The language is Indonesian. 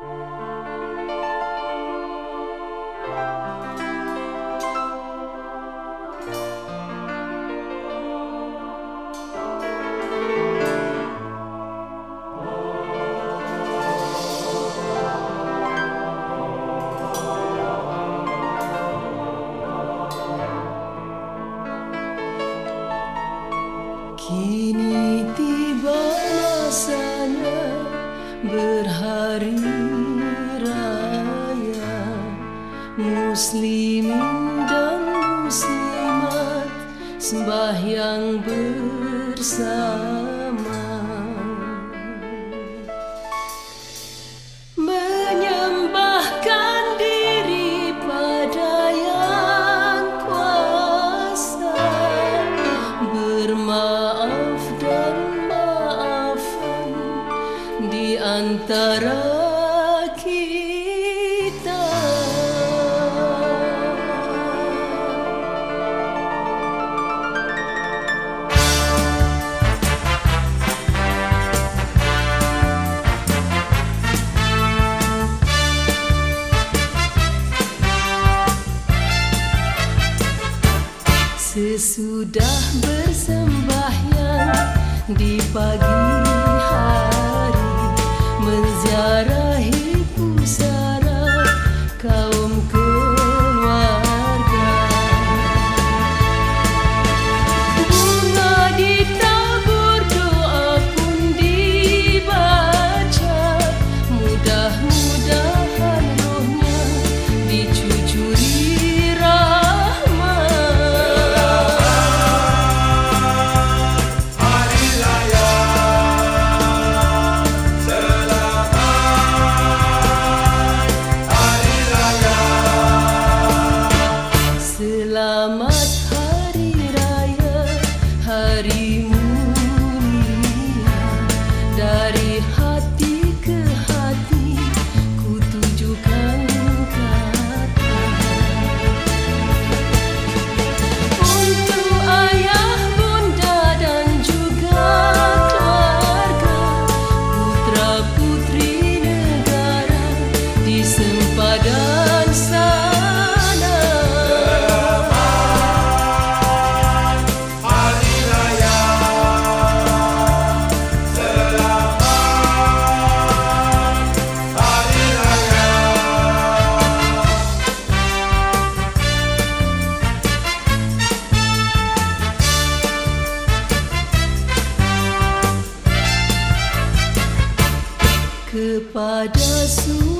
Kini tiba masanya berhari raya Muslimin dan muslimat sembahyang bersama. antara kita Sesudah bersembahyang di pagi hari Pada su.